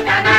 mata